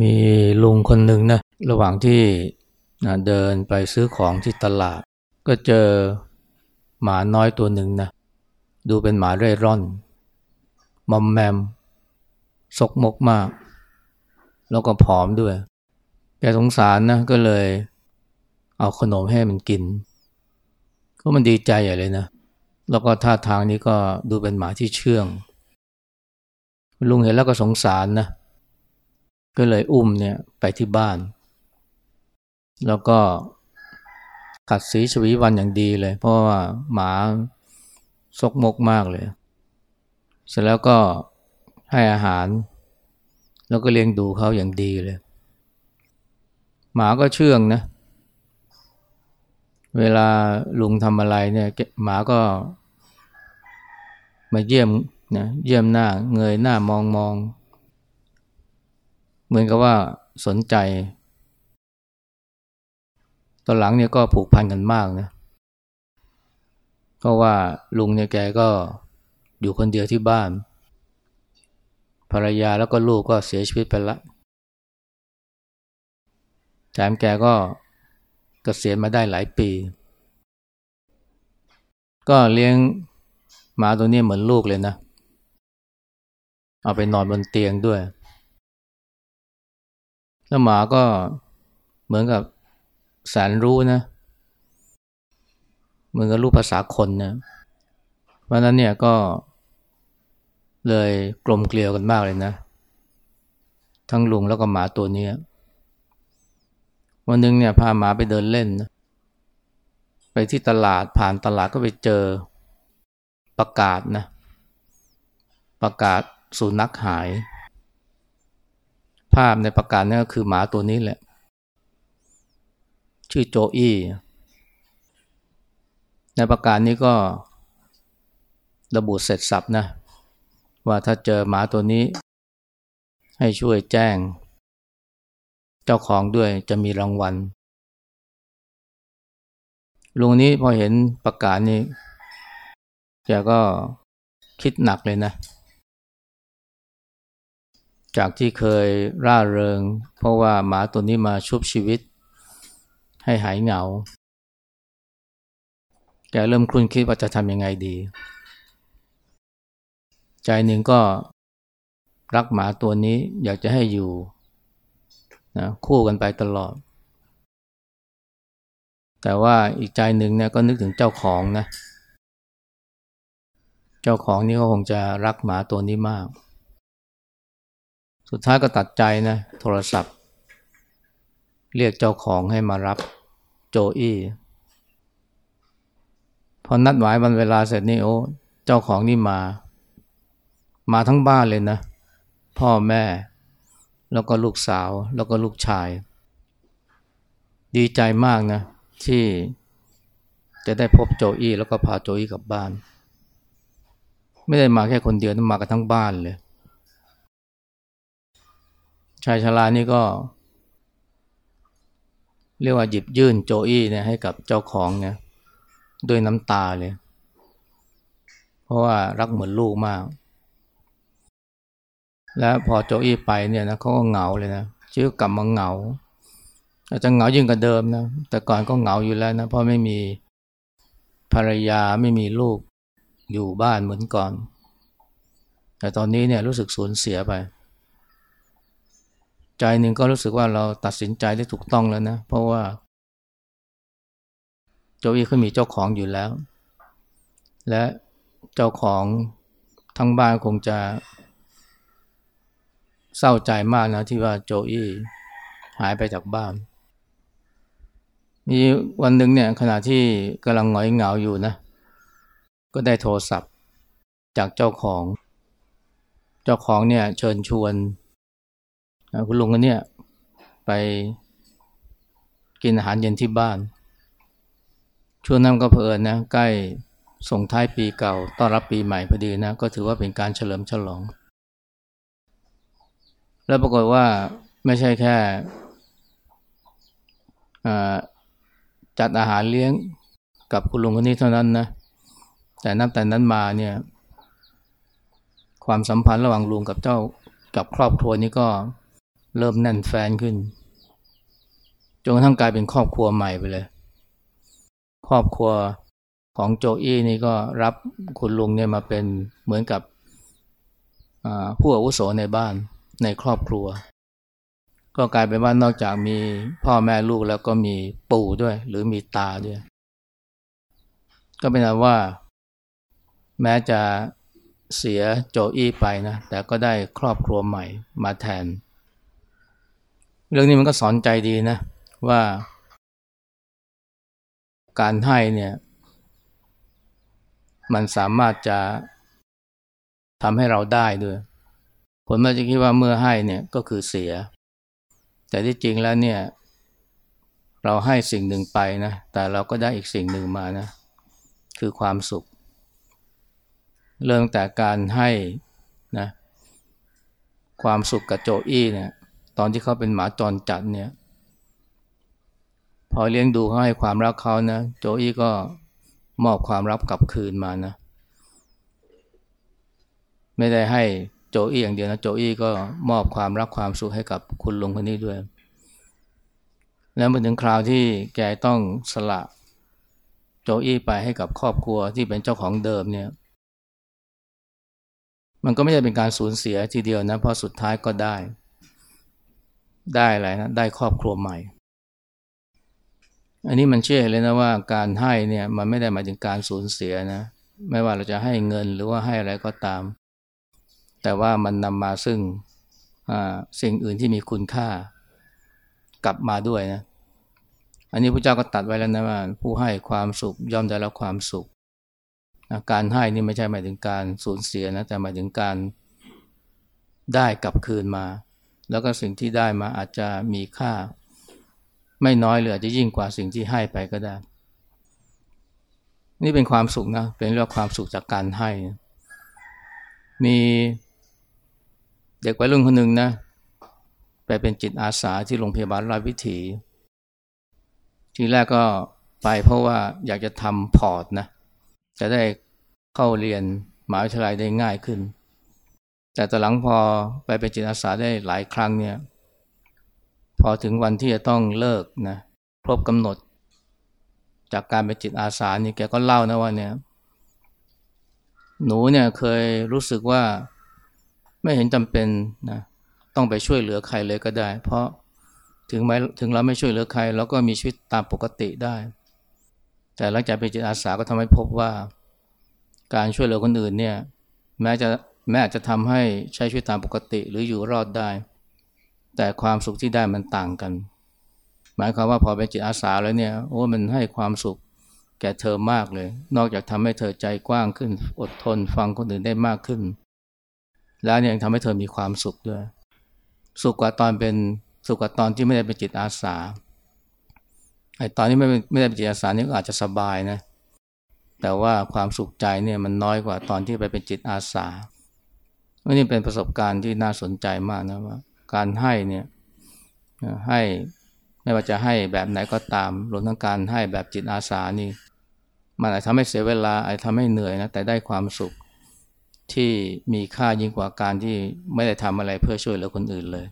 มีลุงคนหนึ่งนะระหว่างที่เดินไปซื้อของที่ตลาด ก็เจอหมาน้อยตัวหนึ่งนะดูเป็นหมาเร่ร่อนมอมแมมซกมกมาก แล้วก็ผอมด้วย แกสงสารนะก็เลย เอาขนมให้มันกิน ก็มันดีใจใหญ่เลยนะ แล้วก็ท่าทางนี้ก็ดูเป็นหมาที่เชื่อง ลุงเห็นแล้วก็สงสารนะ ก็เลยอุ้มเนี่ยไปที่บ้าน แล้วก็ขัดสีชวีวันอย่างดีเลย เพราะว่าหมาซกมกมากเลย เสร็จแล้วก็ให้อาหาร แล้วก็เลี้ยงดูเขาอย่างดีเลย หมาก็เชื่องนะ เวลาลุงทำอะไรเนี่ยหมาก็มาเยี่ยมนะเยี่ยมหน้าเงยหน้ามองมอง เหมือนกับว่าสนใจ ตอนหลังเนี่ยก็ผูกพันกันมากนะเพราะว่าลุงเนี่ยแกก็อยู่คนเดียวที่บ้าน ภรรยาแล้วก็ลูกก็เสียชีวิตไปละแถมแกก็กเกษียณมาได้หลายปี ก็เลี้ยงหมาตัวนี้เหมือนลูกเลยนะ เอาไปนอนบนเตียงด้วย แล้วหมาก็เหมือนกับแสนรู้นะเหมือนกับรูปภาษาคนนะเพราะนั้นเนี่ยก็เลยกลมเกลียวกันมากเลยนะ ทั้งลุงแล้วก็หมาตัวนี้วันหนึ่งเนี่ยพาหมาไปเดินเล่นนะไปที่ตลาดผ่านตลาดก็ไปเจอประกาศนะ ประกาศสุนัขหาย ภาพในประกาศนี่ก็คือหมาตัวนี้แหละ ชื่อโจอี้ในประกาศนี้ก็ระบุเสร็จสับนะ ว่าถ้าเจอหมาตัวนี้ ให้ช่วยแจ้ง เจ้าของด้วยจะมีรางวัลลุงนี้พอเห็นประกาศนี้แกก็คิดหนักเลยนะ จากที่เคยร่าเริง เพราะว่าหมาตัวนี้มาชุบชีวิต ให้หายเหงา แกเริ่มคลุ่นคิดว่าจะทำยังไงดี ใจหนึ่งก็รักหมาตัวนี้อยากจะให้อยู่นะคู่กันไปตลอด แต่ว่าอีกใจหนึ่งเนี่ยก็นึกถึงเจ้าของนะ เจ้าของนี่ก็คงจะรักหมาตัวนี้มาก สุดท้ายก็ตัดใจนะ โทรศัพท์ เรียกเจ้าของให้มารับโจอี้พอนัดหมายวันเวลาเสร็จนี่โอ้เจ้าของนี่มา มาทั้งบ้านเลยนะ พ่อแม่ แล้วก็ลูกสาว แล้วก็ลูกชาย ดีใจมากนะ ที่จะได้พบโจอี้แล้วก็พาโจอี้กลับบ้าน ไม่ได้มาแค่คนเดียวต้องมากันทั้งบ้านเลย ชายชรานี่ก็ เรียกว่าหยิบยื่นโจอี้เนี่ยให้กับเจ้าของเนี่ยด้วยน้ำตาเลย เพราะว่ารักเหมือนลูกมาก แล้วพอโจอี้ไปเนี่ยนะเขาก็เหงาเลยนะชื่อกลับมาเหงาอาจจะเหงายิ่งกว่าเดิมนะแต่ก่อนก็เหงาอยู่แล้วนะเพราะไม่มีภรรยาไม่มีลูกอยู่บ้านเหมือนก่อน แต่ตอนนี้เนี่ยรู้สึกสูญเสียไป ใจหนึ่งก็รู้สึกว่าเราตัดสินใจได้ถูกต้องแล้วนะ เพราะว่าโจอี้เขามีเจ้าของอยู่แล้ว และเจ้าของทั้งบ้านคงจะ เศร้าใจมากนะที่ว่าโจอี้หายไปจากบ้าน มีวันหนึ่งเนี่ยขณะที่กำลังหงอยเหงาอยู่นะ ก็ได้โทรศัพท์จากเจ้าของ เจ้าของเนี่ยเชิญชวน คุณลุงคนเนี่ยไปกินอาหารเย็นที่บ้าน ช่วงนั้นก็เพลินนะใกล้ส่งท้ายปีเก่า ต้อนรับปีใหม่พอดีนะ ก็ถือว่าเป็นการเฉลิมฉลอง แล้วปรากฏว่าไม่ใช่แค่จัดอาหารเลี้ยงกับคุณลุงคนนี้เท่านั้นนะ แต่นับแต่นั้นมาเนี่ย ความสัมพันธ์ระหว่างลุงกับเจ้ากับครอบครัวนี้ก็ เริ่มแน่นแฟนขึ้น จนกระทั่งกลายเป็นครอบครัวใหม่ไปเลย ครอบครัวของโจอี้นี่ก็รับคุณลุงเนี่ยมาเป็นเหมือนกับผู้อาวุโสในบ้านในครอบครัว ก็กลายเป็นว่านอกจากมีพ่อแม่ลูกแล้วก็มีปู่ด้วย หรือมีตาด้วย ก็เป็นว่า แม้จะเสียโจอี้ไปนะ แต่ก็ได้ครอบครัวใหม่มาแทน เรื่องนี้มันก็สอนใจดีนะ ว่าการให้เนี่ย มันสามารถจะทำให้เราได้ด้วยผลมาจะคิดว่าเมื่อให้เนี่ยก็คือเสีย แต่ที่จริงแล้วเนี่ย เราให้สิ่งหนึ่งไปนะ แต่เราก็ได้อีกสิ่งหนึ่งมานะ คือความสุข เริ่มแต่การให้นะ ความสุขกับโจอี้เนี่ย ตอนที่เขาเป็นหมาจรจัดเนี่ย พอเลี้ยงดูเขาให้ความรักเขานะโจอี้ก็มอบความรับกลับคืนมานะ ไม่ได้ให้โจอี้อย่างเดียวนะ โจอี้ก็มอบความรักความสุขให้กับคุณลุงคนนี้ด้วย แล้วมาถึงคราวที่แกต้องสละโจอี้ไปให้กับครอบครัวที่เป็นเจ้าของเดิมเนี่ย มันก็ไม่ได้เป็นการสูญเสียทีเดียวนะเพราะสุดท้ายก็ได้ ได้อะไรนะได้ครอบครัวใหม่ อันนี้มันเชื่อเลยนะว่าการให้เนี่ยมันไม่ได้หมายถึงการสูญเสียนะ ไม่ว่าเราจะให้เงินหรือว่าให้อะไรก็ตาม แต่ว่ามันนำมาซึ่งสิ่งอื่นที่มีคุณค่ากลับมาด้วยนะ อันนี้พระเจ้าก็ตัดไว้แล้วนะว่า ผู้ให้ความสุขย่อมได้รับความสุข การให้นี่ไม่ใช่หมายถึงการสูญเสียนะ แต่หมายถึงการได้กลับคืนมา แล้วก็สิ่งที่ได้มาอาจจะมีค่า ไม่น้อยหรืออาจจะยิ่งกว่าสิ่งที่ให้ไปก็ได้ นี่เป็นความสุขนะเป็นเรื่องความสุขจากการให้ มีเด็กวัยรุ่นคนหนึ่งนะไปเป็นจิตอาสาที่โรงพยาบาลราชวิถี ทีแรกก็ไปเพราะว่าอยากจะทำพอร์ตนะจะได้เข้าเรียนมหาวิทยาลัยได้ง่ายขึ้น แต่ตอนหลังพอไปเป็นจิตอาสาได้หลายครั้งเนี่ย พอถึงวันที่จะต้องเลิกนะครบกำหนด จากการเป็นจิตอาสานี่แกก็เล่านะว่าเนี่ย หนูเนี่ยเคยรู้สึกว่าไม่เห็นจำเป็นนะต้องไปช่วยเหลือใครเลยก็ได้ เพราะถึงแม้ถึงเราไม่ช่วยเหลือใครเราก็มีชีวิตตามปกติได้ แต่หลังจากเป็นจิตอาสาก็ทำให้พบว่า การช่วยเหลือคนอื่นเนี่ย แม้จะ แม้อาจจะทำให้ใช้ชีวิตตามปกติหรืออยู่รอดได้ แต่ความสุขที่ได้มันต่างกัน หมายความว่าพอเป็นจิตอาสาแล้วเนี่ยโอ้มันให้ความสุขแก่เธอมากเลย นอกจากทำให้เธอใจกว้างขึ้น อดทนฟังคนอื่นได้มากขึ้น แล้วเนี่ยยังทำให้เธอมีความสุขด้วย สุขกว่าตอนเป็นสุขกว่าตอนที่ไม่ได้เป็นจิตอาสาไอ้ตอนที่ไม่ไม่ได้เป็นจิตอาสานี่ก็อาจจะสบายนะ แต่ว่าความสุขใจเนี่ยมันน้อยกว่าตอนที่ไปเป็นจิตอาสา อันนี้เป็นประสบการณ์ที่น่าสนใจมากนะว่า การให้เนี่ยให้ไม่ว่าจะให้แบบไหนก็ตามรวมทั้งการให้แบบจิตอาสานี่ มันอาจทำให้เสียเวลาอาจทำให้เหนื่อยนะแต่ได้ความสุขที่มีค่ายิ่งกว่าการที่ไม่ได้ทำอะไรเพื่อช่วยเหลือคนอื่นเลย